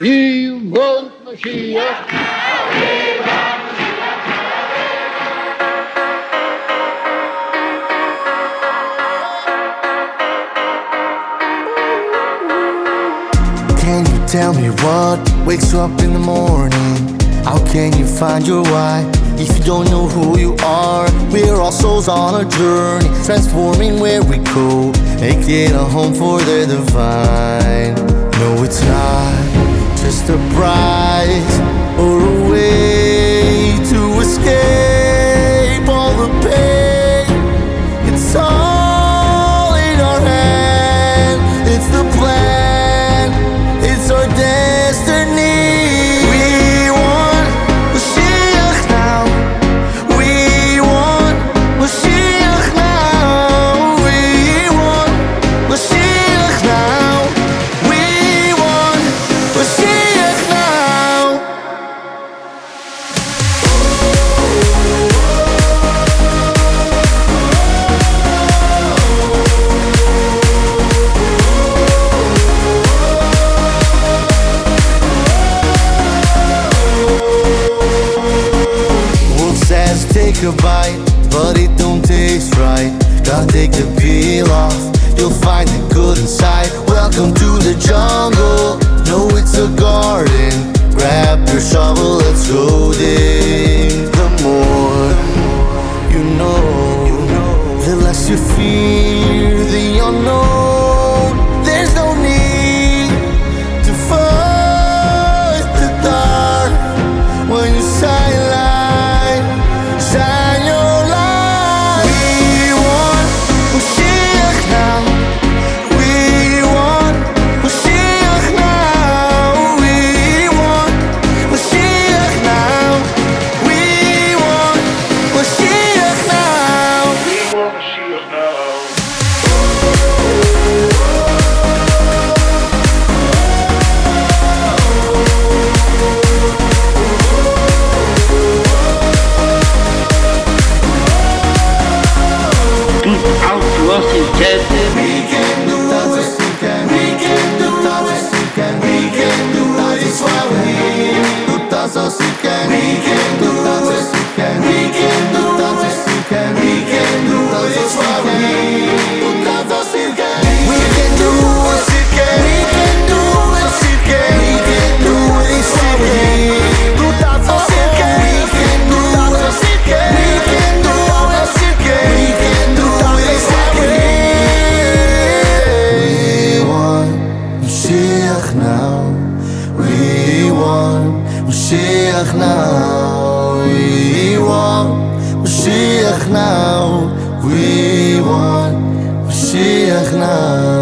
We want Mashiach. Can you tell me what wakes you up in the morning? How can you find your why? If you don't know who you are, we're all souls on a journey, transforming where we go, making a home for the divine. No, it's not just a prize or a way to escape take a bite, but it don't taste right. Gotta take the peel off, you'll find the good inside. Welcome to the jungle, no, it's a garden. Grab your shovel, let's go dig. The more you know, the less you fear the unknown. Atrocidade. Mashiach now. We want Mashiach now. We want Mashiach now.